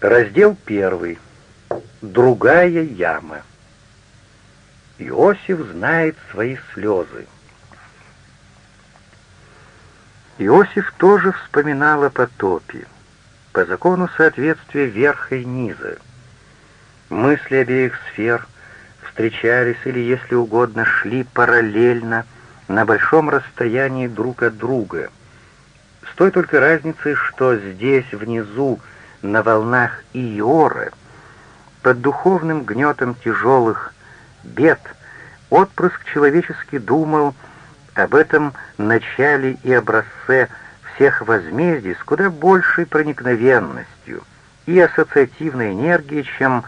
Раздел первый. Другая яма. Иосиф знает свои слезы. Иосиф тоже вспоминал о потопе, по закону соответствия верха и низа. Мысли обеих сфер встречались или, если угодно, шли параллельно на большом расстоянии друг от друга, с той только разницей, что здесь, внизу, на волнах Иора, под духовным гнетом тяжелых бед, отпрыск человеческий думал об этом начале и образце всех возмездий с куда большей проникновенностью и ассоциативной энергией, чем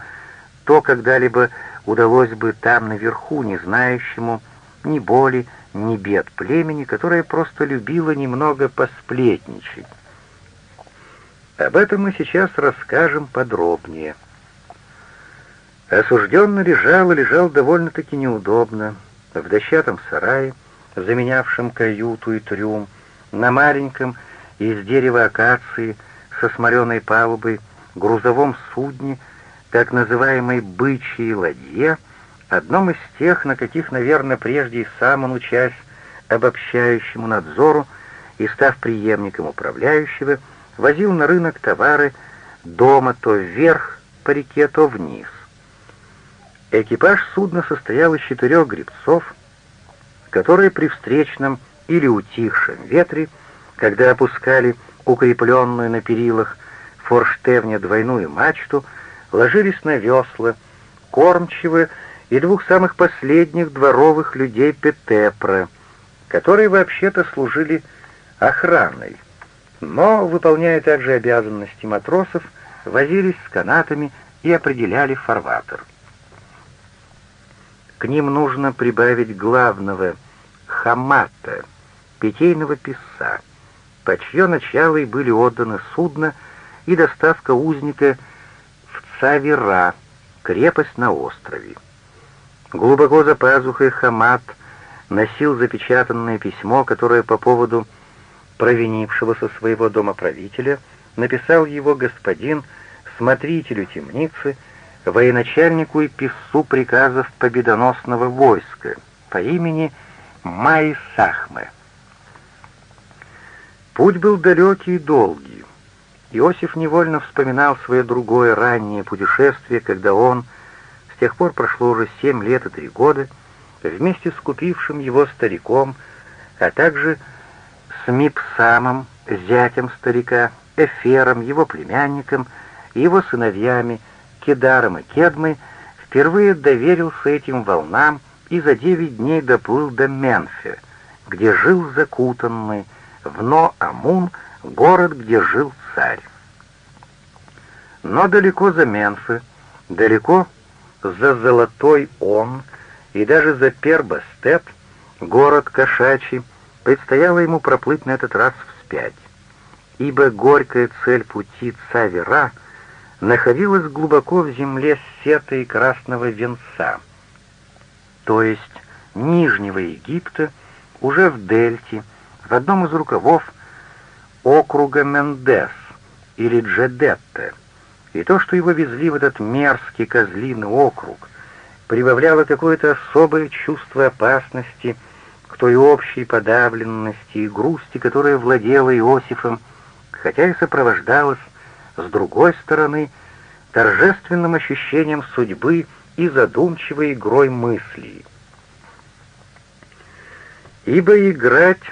то когда-либо удалось бы там наверху, не знающему ни боли, ни бед племени, которое просто любило немного посплетничать. Об этом мы сейчас расскажем подробнее. Осужденный лежал и лежал довольно-таки неудобно, в дощатом сарае, заменявшем каюту и трюм, на маленьком из дерева акации со смоленой палубой грузовом судне, так называемой «бычьей ладье», одном из тех, на каких, наверное, прежде и сам он, учась обобщающему надзору и став преемником управляющего, возил на рынок товары дома то вверх по реке, то вниз. Экипаж судна состоял из четырех гребцов, которые при встречном или утихшем ветре, когда опускали укрепленную на перилах форштевня двойную мачту, ложились на весла, кормчиво и двух самых последних дворовых людей Петепра, которые вообще-то служили охраной, но, выполняя также обязанности матросов, возились с канатами и определяли фарватер. К ним нужно прибавить главного хамата, питейного писа, по чье начало и были отданы судно и доставка узника в Цавера, крепость на острове. Глубоко за пазухой хамат носил запечатанное письмо, которое по поводу провинившегося своего домоправителя написал его господин смотрителю темницы, военачальнику и писцу приказов победоносного войска по имени Май Сахме. Путь был далекий и долгий. Иосиф невольно вспоминал свое другое раннее путешествие, когда он, с тех пор прошло уже семь лет и три года, вместе с купившим его стариком, а также с Мипсамом, зятем старика, Эфером, его племянником его сыновьями, Кедаром и Кедмой, впервые доверился этим волнам и за девять дней доплыл до Менфи, где жил закутанный в Но-Амун, город, где жил царь. Но далеко за Менфи, далеко за Золотой Он и даже за Пербастеп, город кошачий, предстояло ему проплыть на этот раз вспять, ибо горькая цель пути Цавера находилась глубоко в земле сета и красного венца, то есть Нижнего Египта, уже в дельте, в одном из рукавов округа Мендес или Джедетте, и то, что его везли в этот мерзкий козлиный округ, прибавляло какое-то особое чувство опасности той общей подавленности и грусти, которая владела Иосифом, хотя и сопровождалась, с другой стороны, торжественным ощущением судьбы и задумчивой игрой мыслей. Ибо играть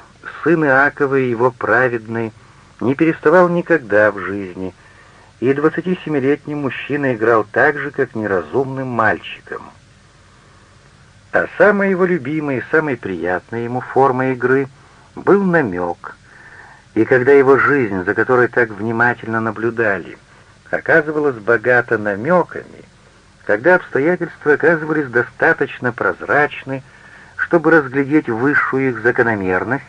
сын Иакова и его праведный не переставал никогда в жизни, и 27-летний мужчина играл так же, как неразумным мальчиком. А самой его любимой и самой приятной ему формой игры был намек, и когда его жизнь, за которой так внимательно наблюдали, оказывалась богата намеками, когда обстоятельства оказывались достаточно прозрачны, чтобы разглядеть высшую их закономерность,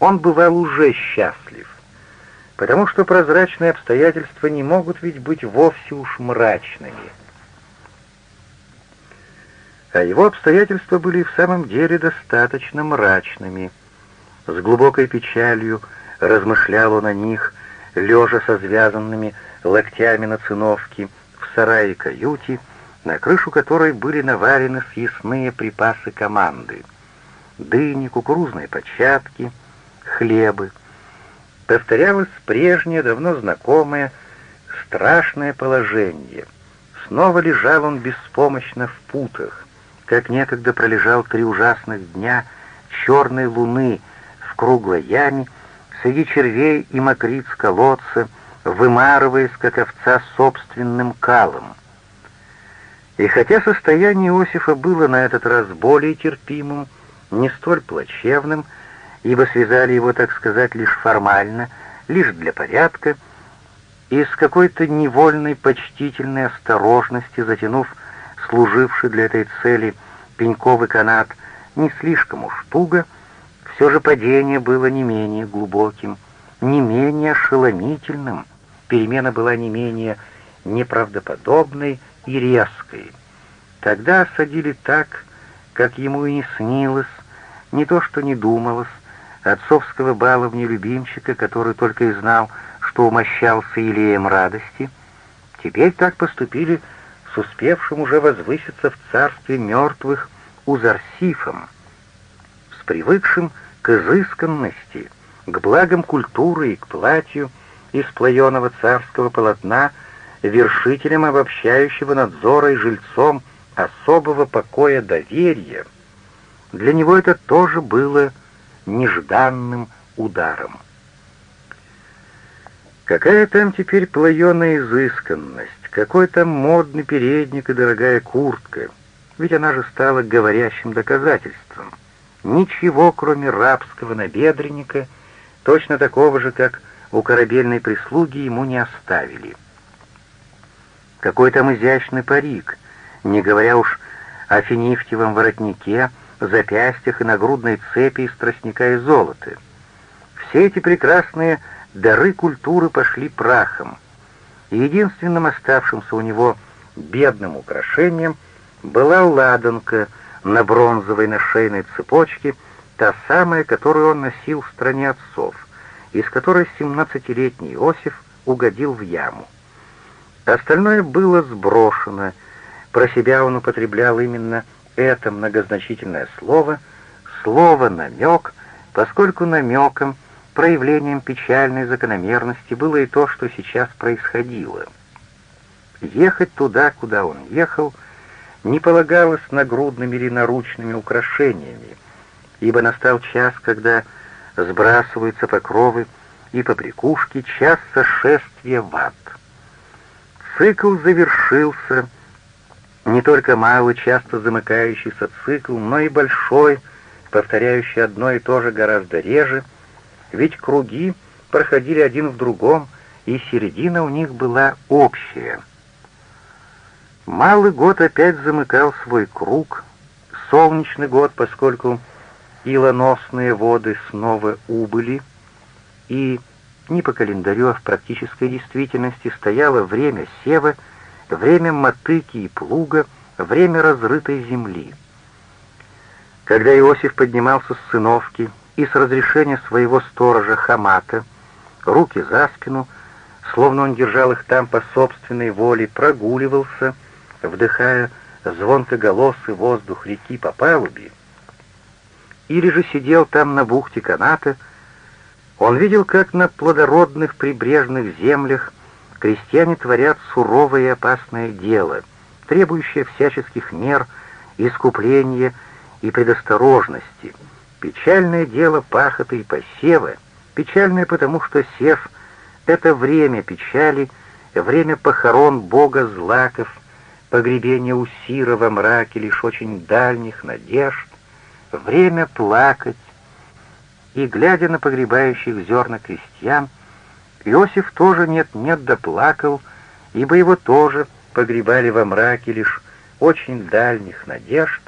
он бывал уже счастлив, потому что прозрачные обстоятельства не могут ведь быть вовсе уж мрачными. А его обстоятельства были в самом деле достаточно мрачными. С глубокой печалью размышлял он о них, лежа со связанными локтями на циновке, в сарае-каюте, на крышу которой были наварены съестные припасы команды. Дыни, кукурузные початки, хлебы. Повторялось прежнее, давно знакомое, страшное положение. Снова лежал он беспомощно в путах, как некогда пролежал три ужасных дня черной луны в круглой яме среди червей и мокриц колодца, вымарываясь, как овца, собственным калом. И хотя состояние Иосифа было на этот раз более терпимым, не столь плачевным, ибо связали его, так сказать, лишь формально, лишь для порядка, и с какой-то невольной почтительной осторожности, затянув служивший для этой цели пеньковый канат не слишком уж туго, все же падение было не менее глубоким, не менее ошеломительным, перемена была не менее неправдоподобной и резкой. Тогда осадили так, как ему и не снилось, не то что не думалось, отцовского баловня любимчика, который только и знал, что умощался илеем радости, теперь так поступили с успевшим уже возвыситься в царстве мертвых Узарсифом, с привыкшим к изысканности, к благам культуры и к платью из плаеного царского полотна, вершителем обобщающего надзора и жильцом особого покоя доверия, для него это тоже было нежданным ударом. Какая там теперь плаеная изысканность, какой там модный передник и дорогая куртка, ведь она же стала говорящим доказательством. Ничего, кроме рабского набедренника, точно такого же, как у корабельной прислуги, ему не оставили. Какой там изящный парик, не говоря уж о финифтевом воротнике, запястьях и нагрудной цепи из тростника и золота. Все эти прекрасные дары культуры пошли прахом, и единственным оставшимся у него бедным украшением была ладанка на бронзовой нашейной цепочке, та самая, которую он носил в стране отцов, из которой семнадцатилетний Иосиф угодил в яму. Остальное было сброшено, про себя он употреблял именно это многозначительное слово, слово «намек», поскольку намеком, проявлением печальной закономерности было и то, что сейчас происходило. Ехать туда, куда он ехал, не полагалось нагрудными или наручными украшениями, ибо настал час, когда сбрасываются покровы и побрякушки, час сошествия в ад. Цикл завершился, не только малый, часто замыкающийся цикл, но и большой, повторяющий одно и то же гораздо реже, ведь круги проходили один в другом, и середина у них была общая. Малый год опять замыкал свой круг, солнечный год, поскольку илоносные воды снова убыли, и не по календарю, а в практической действительности стояло время сева — время мотыки и плуга, время разрытой земли. Когда Иосиф поднимался с сыновки и с разрешения своего сторожа Хамата, руки за спину, словно он держал их там по собственной воле, прогуливался, вдыхая звонкоголосый воздух реки по палубе, или же сидел там на бухте каната, он видел, как на плодородных прибрежных землях крестьяне творят суровое и опасное дело, требующее всяческих мер, искупления и предосторожности. Печальное дело пахоты и посева, печальное потому, что сев — это время печали, время похорон бога злаков, погребение у Сира во мраке лишь очень дальних надежд, время плакать, и, глядя на погребающих зерна крестьян, Иосиф тоже нет-нет доплакал, ибо его тоже погребали во мраке лишь очень дальних надежд,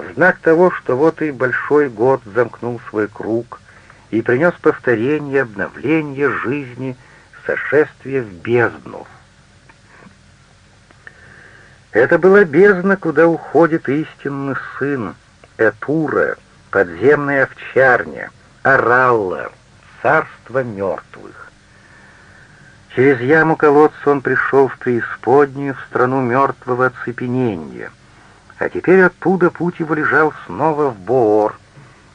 в знак того, что вот и большой год замкнул свой круг и принес повторение, обновление жизни, сошествие в бездну. Это была бездна, куда уходит истинный сын, Этура, подземная овчарня, Аралла, царство мертвых. Через яму колодца он пришел в преисподнюю, в страну мертвого оцепенения. А теперь оттуда путь его лежал снова в Боор,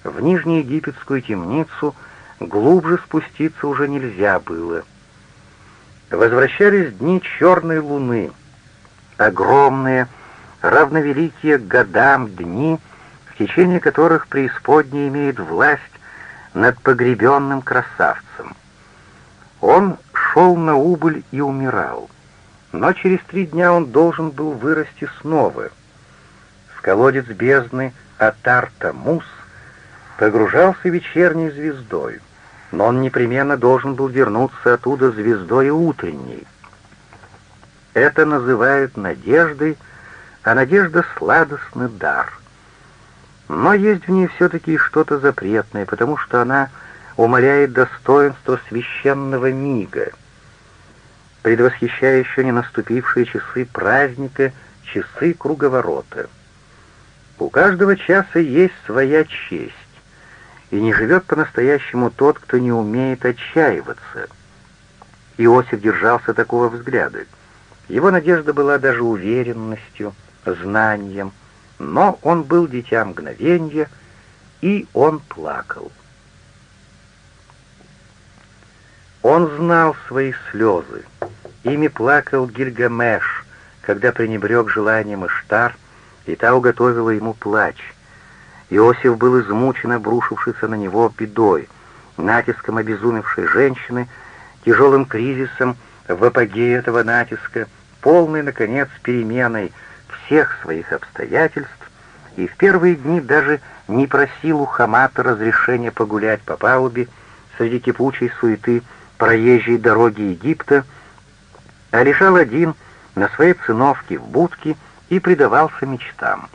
в Нижнеегипетскую темницу, глубже спуститься уже нельзя было. Возвращались дни черной луны, огромные, равновеликие годам дни, в течение которых преисподняя имеет власть над погребенным красавцем. Он шел на убыль и умирал, но через три дня он должен был вырасти снова. Колодец бездны Атарта Мус погружался вечерней звездой, но он непременно должен был вернуться оттуда звездой утренней. Это называют надеждой, а надежда — сладостный дар. Но есть в ней все-таки что-то запретное, потому что она умаляет достоинство священного мига, предвосхищая еще не наступившие часы праздника, часы круговорота. У каждого часа есть своя честь, и не живет по-настоящему тот, кто не умеет отчаиваться. Иосиф держался такого взгляда. Его надежда была даже уверенностью, знанием, но он был дитя мгновенья, и он плакал. Он знал свои слезы. Ими плакал Гильгамеш, когда пренебрег желанием Иштар, и та уготовила ему плач. Иосиф был измучен, обрушившийся на него бедой, натиском обезумевшей женщины, тяжелым кризисом в апогее этого натиска, полной, наконец, переменой всех своих обстоятельств, и в первые дни даже не просил у Хамата разрешения погулять по палубе среди кипучей суеты проезжей дороги Египта, а лежал один на своей циновке в будке и предавался мечтам.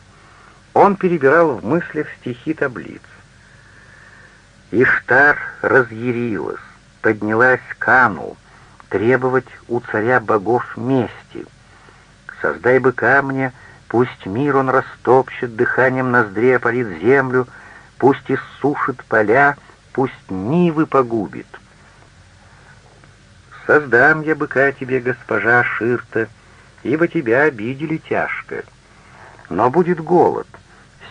Он перебирал в мыслях стихи таблиц. Иштар разъярилась, поднялась Кану, требовать у царя богов мести. Создай бы камня, пусть мир он растопчет, дыханием ноздре опалит землю, пусть иссушит поля, пусть нивы погубит — Создам я быка тебе, госпожа Ширта, ибо тебя обидели тяжко. Но будет голод,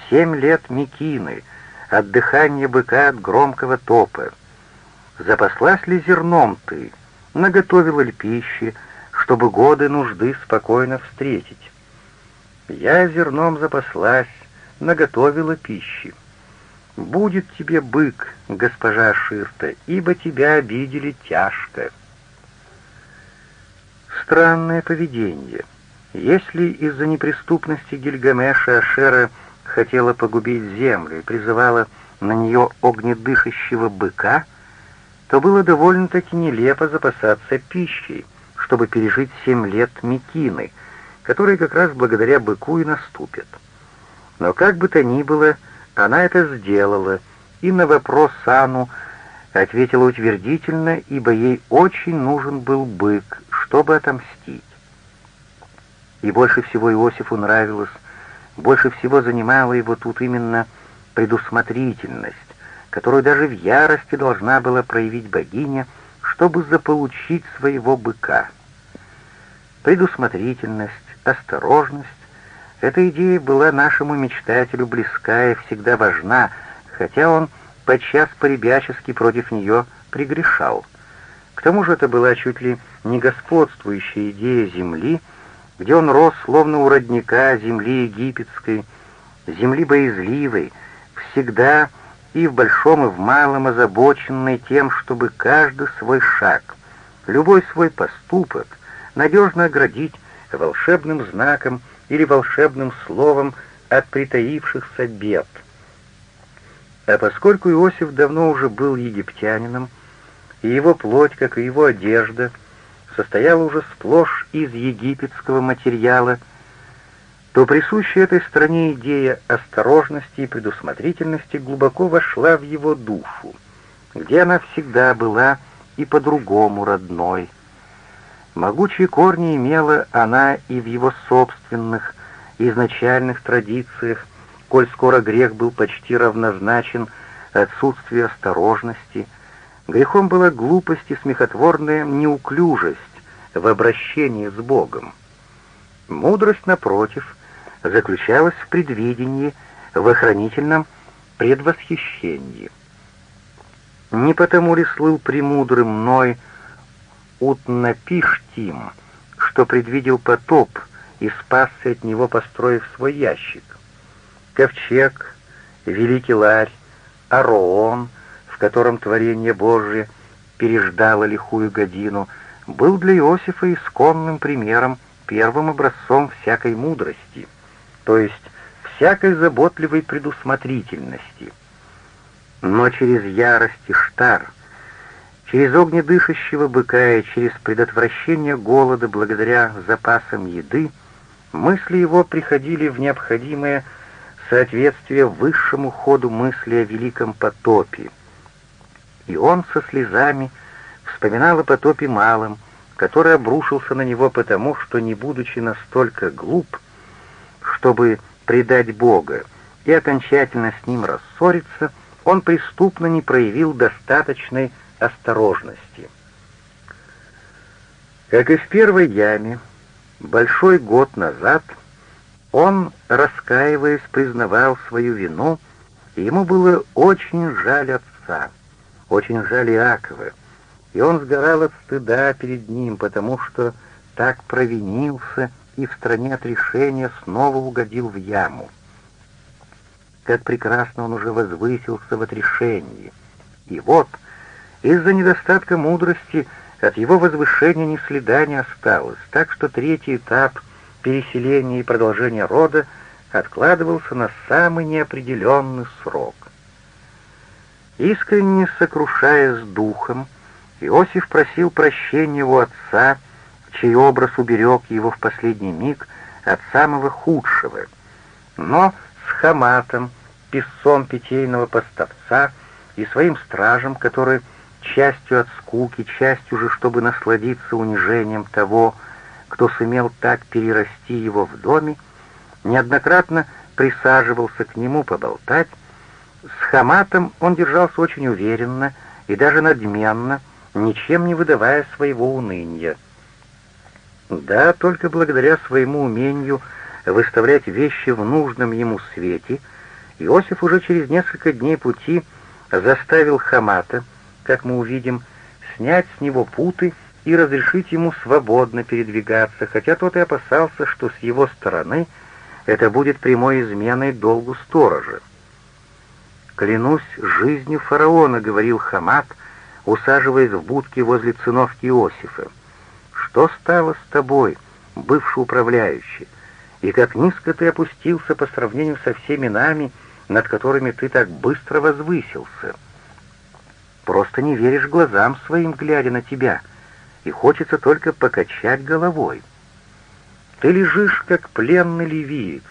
семь лет мекины, от дыхания быка от громкого топа. Запаслась ли зерном ты, наготовила ли пищи, чтобы годы нужды спокойно встретить? Я зерном запаслась, наготовила пищи. Будет тебе бык, госпожа Ширта, ибо тебя обидели тяжко. Странное поведение. Если из-за неприступности Гильгамеша Ашера хотела погубить землю и призывала на нее огнедышащего быка, то было довольно-таки нелепо запасаться пищей, чтобы пережить семь лет Микины, которые как раз благодаря быку и наступят. Но как бы то ни было, она это сделала, и на вопрос Ану ответила утвердительно, ибо ей очень нужен был бык, чтобы отомстить. И больше всего Иосифу нравилось, больше всего занимала его тут именно предусмотрительность, которую даже в ярости должна была проявить богиня, чтобы заполучить своего быка. Предусмотрительность, осторожность — эта идея была нашему мечтателю близка и всегда важна, хотя он подчас поребячески против нее пригрешал. Тому же это была чуть ли не господствующая идея земли, где он рос словно у родника земли египетской, земли боязливой, всегда и в большом, и в малом озабоченной тем, чтобы каждый свой шаг, любой свой поступок надежно оградить волшебным знаком или волшебным словом от притаившихся бед. А поскольку Иосиф давно уже был египтянином, и его плоть, как и его одежда, состояла уже сплошь из египетского материала, то присущая этой стране идея осторожности и предусмотрительности глубоко вошла в его душу, где она всегда была и по-другому родной. Могучие корни имела она и в его собственных, изначальных традициях, коль скоро грех был почти равнозначен отсутствию осторожности, Грехом была глупость и смехотворная неуклюжесть в обращении с Богом. Мудрость, напротив, заключалась в предвидении, в охранительном предвосхищении. Не потому ли слыл премудрым мной Утнапиштим, что предвидел потоп и спасся от него, построив свой ящик? Ковчег, великий ларь, Ароон, в котором творение Божие переждало лихую годину, был для Иосифа исконным примером, первым образцом всякой мудрости, то есть всякой заботливой предусмотрительности. Но через ярость и штар, через огнедышащего быка и через предотвращение голода благодаря запасам еды, мысли его приходили в необходимое соответствие высшему ходу мысли о великом потопе. И он со слезами вспоминал о потопе малом, который обрушился на него потому, что, не будучи настолько глуп, чтобы предать Бога и окончательно с ним рассориться, он преступно не проявил достаточной осторожности. Как и в первой яме, большой год назад — он, раскаиваясь, признавал свою вину, и ему было очень жаль отца, очень жаль Иакова, и он сгорал от стыда перед ним, потому что так провинился и в стране отрешения снова угодил в яму. Как прекрасно он уже возвысился в отрешении. И вот, из-за недостатка мудрости от его возвышения ни следа не осталось, так что третий этап — переселения и продолжения рода откладывался на самый неопределенный срок. Искренне сокрушаясь духом, Иосиф просил прощения у отца, чей образ уберег его в последний миг от самого худшего. Но с Хаматом, песцом питейного поставца и своим стражем, который частью от скуки, частью же, чтобы насладиться унижением того, кто сумел так перерасти его в доме, неоднократно присаживался к нему поболтать. С Хаматом он держался очень уверенно и даже надменно, ничем не выдавая своего уныния. Да, только благодаря своему умению выставлять вещи в нужном ему свете, Иосиф уже через несколько дней пути заставил Хамата, как мы увидим, снять с него путы и разрешить ему свободно передвигаться, хотя тот и опасался, что с его стороны это будет прямой изменой долгу сторожа. «Клянусь жизнью фараона», — говорил Хамат, усаживаясь в будке возле циновки Иосифа. «Что стало с тобой, бывший управляющий, и как низко ты опустился по сравнению со всеми нами, над которыми ты так быстро возвысился? Просто не веришь глазам своим, глядя на тебя» и хочется только покачать головой. Ты лежишь, как пленный ливиец,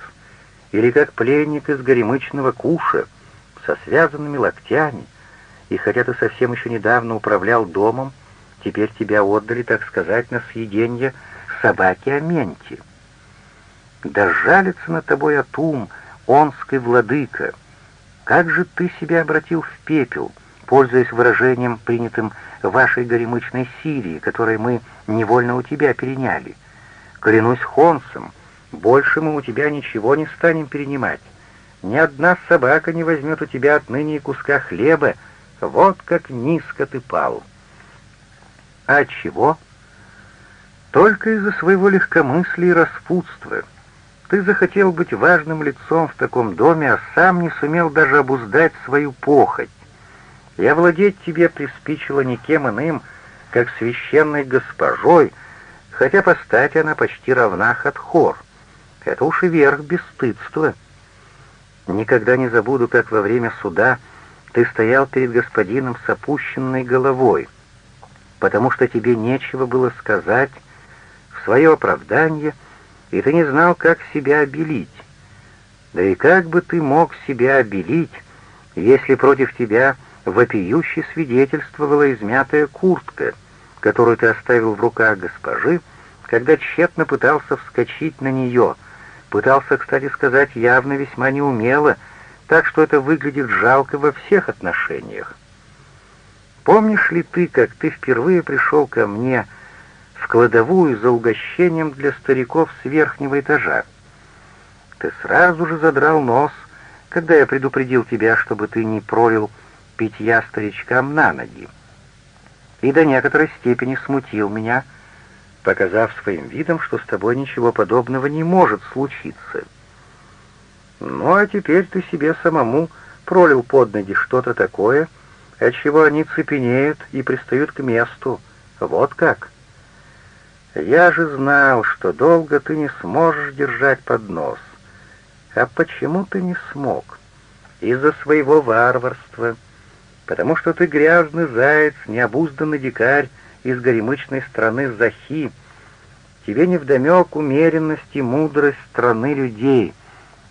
или как пленник из горемычного куша, со связанными локтями, и хотя ты совсем еще недавно управлял домом, теперь тебя отдали, так сказать, на съеденье собаки Аменти. Да жалится над тобой Атум, онский владыка. Как же ты себя обратил в пепел, пользуясь выражением, принятым вашей горемычной Сирии, которой мы невольно у тебя переняли. Клянусь Хонсом, больше мы у тебя ничего не станем перенимать. Ни одна собака не возьмет у тебя отныне и куска хлеба. Вот как низко ты пал. А чего? Только из-за своего легкомыслия и распутства. Ты захотел быть важным лицом в таком доме, а сам не сумел даже обуздать свою похоть и овладеть тебе приспичило никем иным, как священной госпожой, хотя по стати она почти равна Хатхор. Это уж и верх бесстыдства. Никогда не забуду, как во время суда ты стоял перед господином с опущенной головой, потому что тебе нечего было сказать в свое оправдание, и ты не знал, как себя обелить. Да и как бы ты мог себя обелить, если против тебя вопиюще свидетельствовала измятая куртка, которую ты оставил в руках госпожи, когда тщетно пытался вскочить на нее, пытался, кстати сказать, явно весьма неумело, так что это выглядит жалко во всех отношениях. Помнишь ли ты, как ты впервые пришел ко мне в кладовую за угощением для стариков с верхнего этажа? Ты сразу же задрал нос, когда я предупредил тебя, чтобы ты не пролил питья старичкам на ноги. И до некоторой степени смутил меня, показав своим видом, что с тобой ничего подобного не может случиться. Ну а теперь ты себе самому пролил под ноги что-то такое, отчего они цепенеют и пристают к месту. Вот как. Я же знал, что долго ты не сможешь держать под нос. А почему ты не смог? Из-за своего варварства. Потому что ты грязный заяц, необузданный дикарь из горемычной страны Захи. Тебе невдомек умеренность и мудрость страны людей,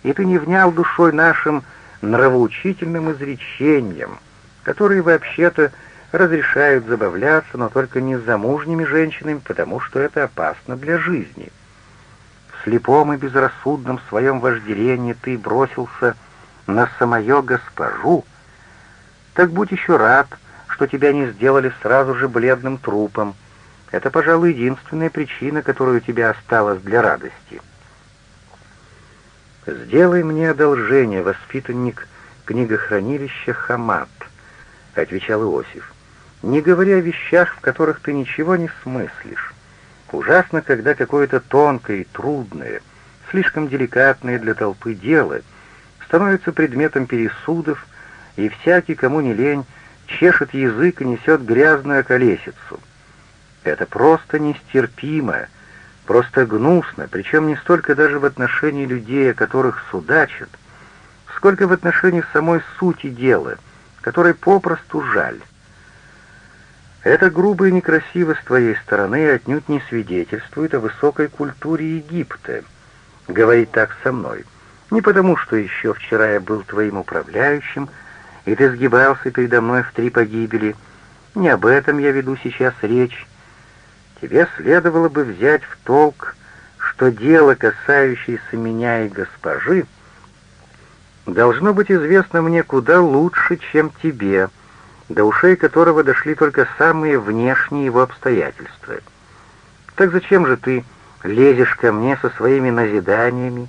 и ты не внял душой нашим нравоучительным изречениям, которые вообще-то разрешают забавляться, но только не с замужними женщинами, потому что это опасно для жизни. В слепом и безрассудном своем вожделении ты бросился на самое госпожу, так будь еще рад, что тебя не сделали сразу же бледным трупом. Это, пожалуй, единственная причина, которая у тебя осталась для радости. «Сделай мне одолжение, воспитанник книгохранилища Хамат», — отвечал Иосиф. «Не говоря о вещах, в которых ты ничего не смыслишь. Ужасно, когда какое-то тонкое и трудное, слишком деликатное для толпы дело становится предметом пересудов, и всякий, кому не лень, чешет язык и несет грязную околесицу. Это просто нестерпимо, просто гнусно, причем не столько даже в отношении людей, о которых судачат, сколько в отношении самой сути дела, которой попросту жаль. Это грубо и некрасиво с твоей стороны отнюдь не свидетельствует о высокой культуре Египта. Говорить так со мной. Не потому, что еще вчера я был твоим управляющим, и ты сгибался передо мной в три погибели. Не об этом я веду сейчас речь. Тебе следовало бы взять в толк, что дело, касающееся меня и госпожи, должно быть известно мне куда лучше, чем тебе, до ушей которого дошли только самые внешние его обстоятельства. Так зачем же ты лезешь ко мне со своими назиданиями?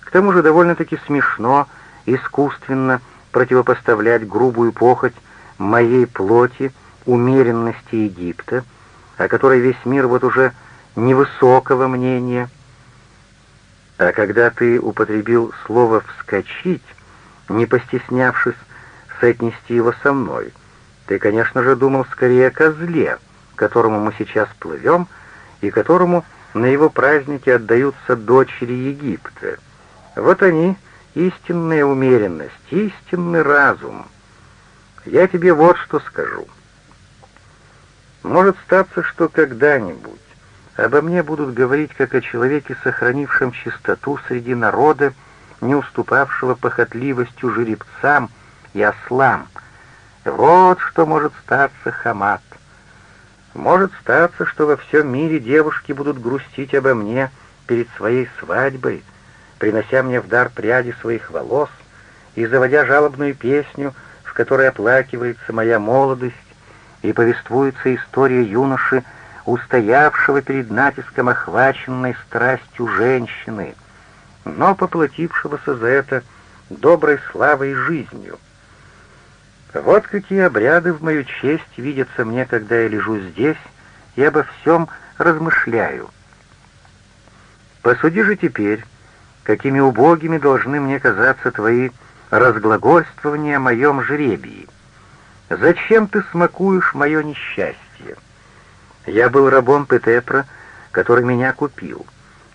К тому же довольно-таки смешно, искусственно, противопоставлять грубую похоть моей плоти умеренности Египта, о которой весь мир вот уже невысокого мнения. А когда ты употребил слово «вскочить», не постеснявшись соотнести его со мной, ты, конечно же, думал скорее о козле, которому мы сейчас плывем, и которому на его празднике отдаются дочери Египта. Вот они, истинная умеренность, истинный разум. Я тебе вот что скажу. Может статься, что когда-нибудь обо мне будут говорить как о человеке, сохранившем чистоту среди народа, не уступавшего похотливостью жеребцам и ослам. Вот что может статься, Хамат. Может статься, что во всем мире девушки будут грустить обо мне перед своей свадьбой, принося мне в дар пряди своих волос и заводя жалобную песню, в которой оплакивается моя молодость и повествуется история юноши, устоявшего перед натиском охваченной страстью женщины, но поплатившегося за это доброй славой и жизнью. Вот какие обряды в мою честь видятся мне, когда я лежу здесь и обо всем размышляю. Посуди же теперь, какими убогими должны мне казаться твои разглагольствования о моем жребии. Зачем ты смакуешь мое несчастье? Я был рабом Петепра, который меня купил.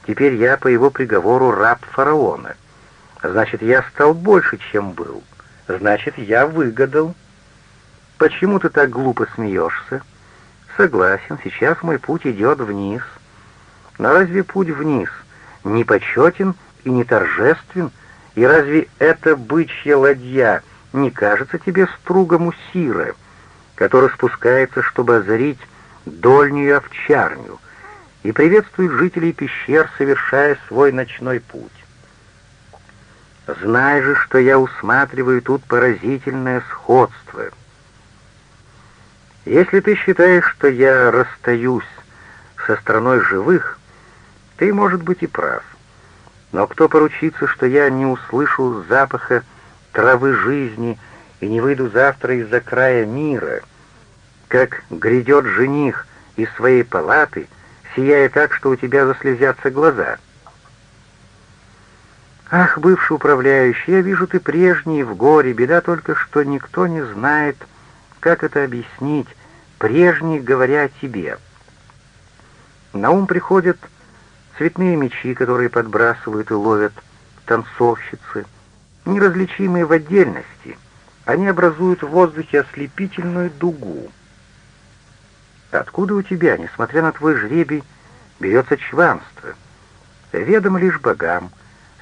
Теперь я по его приговору раб фараона. Значит, я стал больше, чем был. Значит, я выгадал. Почему ты так глупо смеешься? Согласен, сейчас мой путь идет вниз. Но разве путь вниз не почетен и не торжествен, и разве эта бычья ладья не кажется тебе стругом у Сира, который спускается, чтобы озарить дольнюю овчарню, и приветствует жителей пещер, совершая свой ночной путь? Знай же, что я усматриваю тут поразительное сходство. Если ты считаешь, что я расстаюсь со страной живых, ты, может быть, и прав. Но кто поручится, что я не услышу запаха травы жизни и не выйду завтра из-за края мира, как грядет жених из своей палаты, сияя так, что у тебя заслезятся глаза. Ах, бывший управляющий, я вижу, ты прежний в горе, беда только, что никто не знает, как это объяснить, прежний, говоря о тебе. На ум приходят цветные мечи, которые подбрасывают и ловят танцовщицы, неразличимые в отдельности, они образуют в воздухе ослепительную дугу. Откуда у тебя, несмотря на твой жребий, берется чванство? Ведом лишь богам,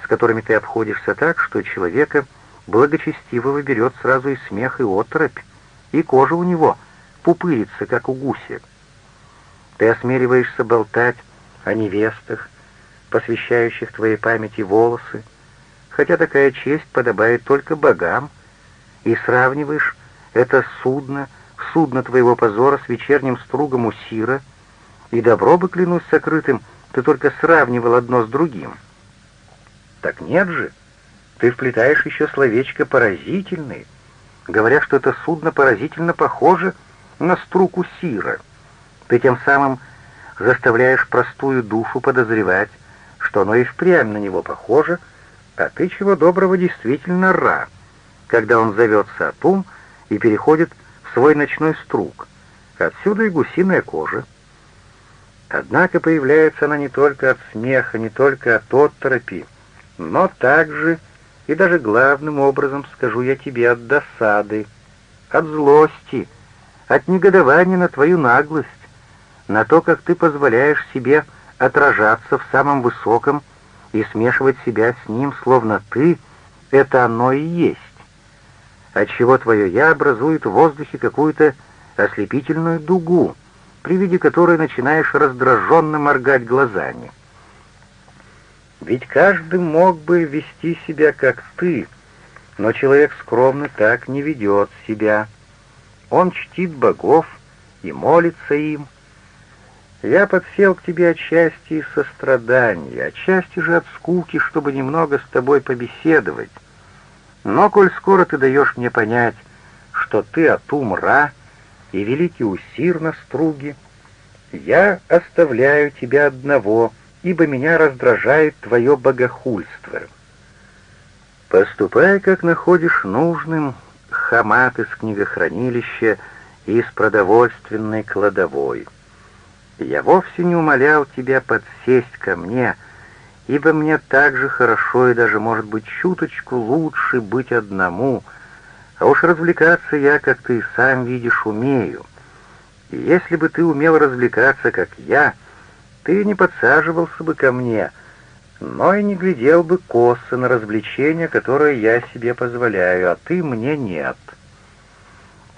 с которыми ты обходишься так, что человека благочестивого берет сразу и смех, и оторопь, и кожа у него пупырится, как у гуся. Ты осмеливаешься болтать о невестах, посвящающих твоей памяти волосы, хотя такая честь подобает только богам, и сравниваешь это судно, судно твоего позора с вечерним стругом у Сира, и добро бы, клянусь сокрытым, ты только сравнивал одно с другим. Так нет же, ты вплетаешь еще словечко «поразительный», говоря, что это судно поразительно похоже на струк у Сира. Ты тем самым заставляешь простую душу подозревать, что оно и впрямь на него похоже, а ты чего доброго действительно ра, когда он зовется Атум и переходит в свой ночной струк. Отсюда и гусиная кожа. Однако появляется она не только от смеха, не только от отторопи, но также и даже главным образом, скажу я тебе, от досады, от злости, от негодования на твою наглость, на то, как ты позволяешь себе отражаться в самом высоком и смешивать себя с ним, словно ты — это оно и есть, отчего твое «я» образует в воздухе какую-то ослепительную дугу, при виде которой начинаешь раздраженно моргать глазами. Ведь каждый мог бы вести себя, как ты, но человек скромный так не ведет себя. Он чтит богов и молится им, я подсел к тебе отчасти из сострадания, отчасти же от скуки, чтобы немного с тобой побеседовать. Но коль скоро ты даешь мне понять, что ты от умра и великий усир на струге, я оставляю тебя одного, ибо меня раздражает твое богохульство. Поступай, как находишь нужным, хамат из книгохранилища и из продовольственной кладовой». Я вовсе не умолял тебя подсесть ко мне, ибо мне так же хорошо и даже, может быть, чуточку лучше быть одному, а уж развлекаться я, как ты сам видишь, умею. И если бы ты умел развлекаться, как я, ты не подсаживался бы ко мне, но и не глядел бы косо на развлечения, которые я себе позволяю, а ты мне нет.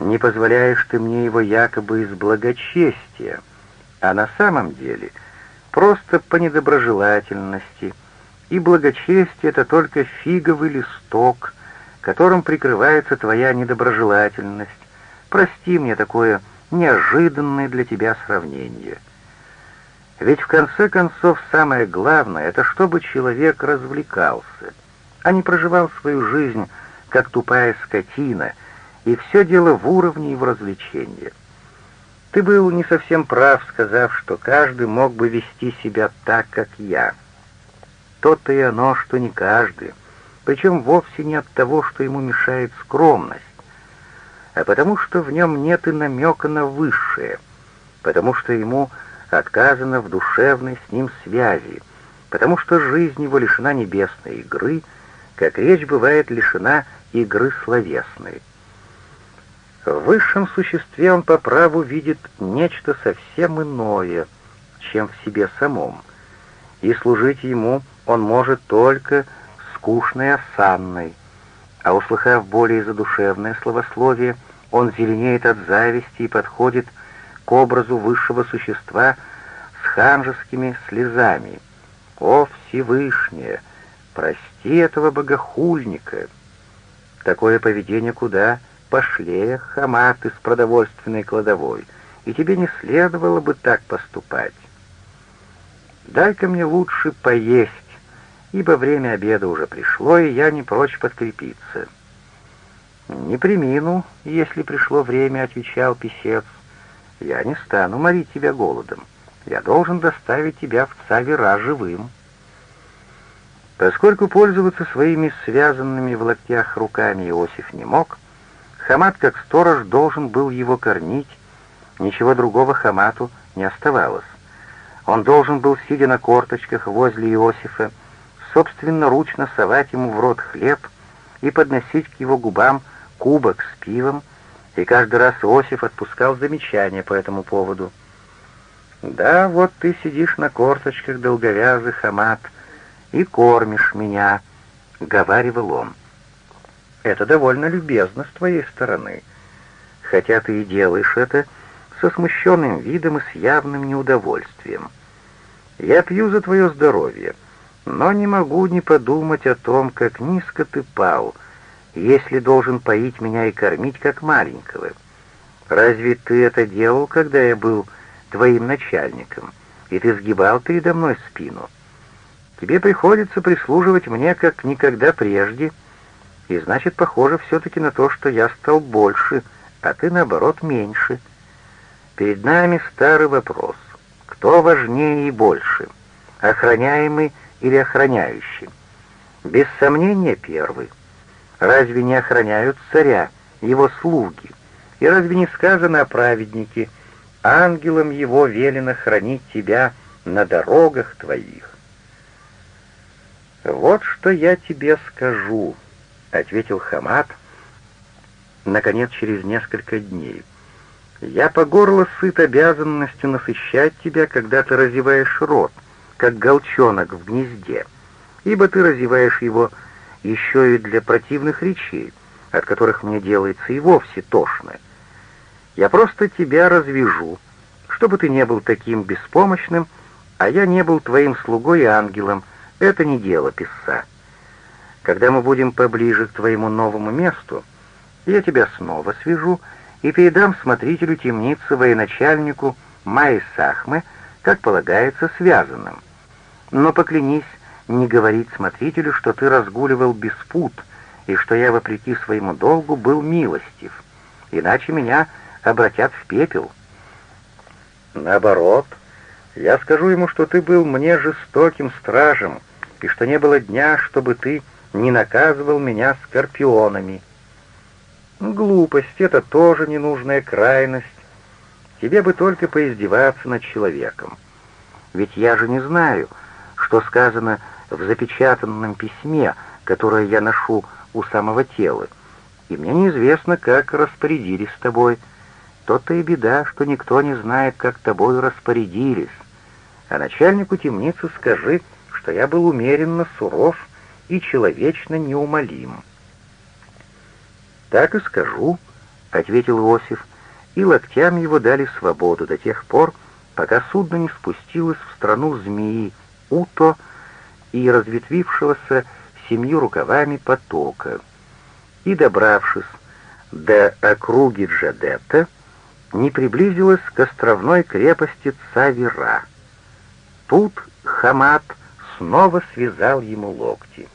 Не позволяешь ты мне его якобы из благочестия, а на самом деле просто по недоброжелательности, и благочестие — это только фиговый листок, которым прикрывается твоя недоброжелательность. Прости мне такое неожиданное для тебя сравнение. Ведь в конце концов самое главное — это чтобы человек развлекался, а не проживал свою жизнь как тупая скотина, и все дело в уровне и в развлечении. Ты был не совсем прав, сказав, что каждый мог бы вести себя так, как я. То-то и оно, что не каждый, причем вовсе не от того, что ему мешает скромность, а потому что в нем нет и намека на высшее, потому что ему отказано в душевной с ним связи, потому что жизнь его лишена небесной игры, как речь бывает лишена игры словесной. В высшем существе он по праву видит нечто совсем иное, чем в себе самом, и служить ему он может только скучной осанной, а услыхав более задушевное словословие, он зеленеет от зависти и подходит к образу высшего существа с ханжескими слезами. «О, Всевышнее, прости этого богохульника!» Такое поведение куда пошлее, Хамат из продовольственной кладовой, и тебе не следовало бы так поступать. Дай-ка мне лучше поесть, ибо время обеда уже пришло, и я не прочь подкрепиться». «Не примину, если пришло время», — отвечал писец. «Я не стану морить тебя голодом. Я должен доставить тебя в Цавера живым». Поскольку пользоваться своими связанными в локтях руками Иосиф не мог, Хамат, как сторож, должен был его кормить, ничего другого Хамату не оставалось. Он должен был, сидя на корточках возле Иосифа, собственноручно совать ему в рот хлеб и подносить к его губам кубок с пивом, и каждый раз Иосиф отпускал замечания по этому поводу. «Да, вот ты сидишь на корточках, долговязый Хамат, и кормишь меня», — говаривал он. «Это довольно любезно с твоей стороны, хотя ты и делаешь это со смущенным видом и с явным неудовольствием. Я пью за твое здоровье, но не могу не подумать о том, как низко ты пал, если должен поить меня и кормить как маленького. Разве ты это делал, когда я был твоим начальником, и ты сгибал передо мной спину? Тебе приходится прислуживать мне как никогда прежде, и значит, похоже все-таки на то, что я стал больше, а ты, наоборот, меньше. Перед нами старый вопрос. Кто важнее и больше, охраняемый или охраняющий? Без сомнения, первый. Разве не охраняют царя, его слуги? И разве не сказано о праведнике, ангелам его велено хранить тебя на дорогах твоих? «Вот что я тебе скажу», — ответил Хамат, наконец, через несколько дней. «Я по горло сыт обязанностью насыщать тебя, когда ты разеваешь рот, как голчонок в гнезде, ибо ты разеваешь его еще и для противных речей, от которых мне делается и вовсе тошно. Я просто тебя развяжу, чтобы ты не был таким беспомощным, а я не был твоим слугой и ангелом, это не дело писца. Когда мы будем поближе к твоему новому месту, я тебя снова свяжу и передам смотрителю темницы военачальнику Майи Сахме, как полагается, связанным. Но поклянись не говорить смотрителю, что ты разгуливал без пут, и что я, вопреки своему долгу, был милостив, иначе меня обратят в пепел. Наоборот, я скажу ему, что ты был мне жестоким стражем, и что не было дня, чтобы ты не наказывал меня скорпионами. Глупость — это тоже ненужная крайность. Тебе бы только поиздеваться над человеком. Ведь я же не знаю, что сказано в запечатанном письме, которое я ношу у самого тела, и мне неизвестно, как распорядились с тобой. То-то и беда, что никто не знает, как тобой распорядились. А начальнику темницы скажи, что я был умеренно суров и человечно неумолим. «Так и скажу», — ответил Иосиф, и локтям его дали свободу до тех пор, пока судно не спустилось в страну змеи Уто и разветвившегося семью рукавами потока, и, добравшись до округи Джадета, не приблизилась к островной крепости Цавира. Тут Хамат снова связал ему локти.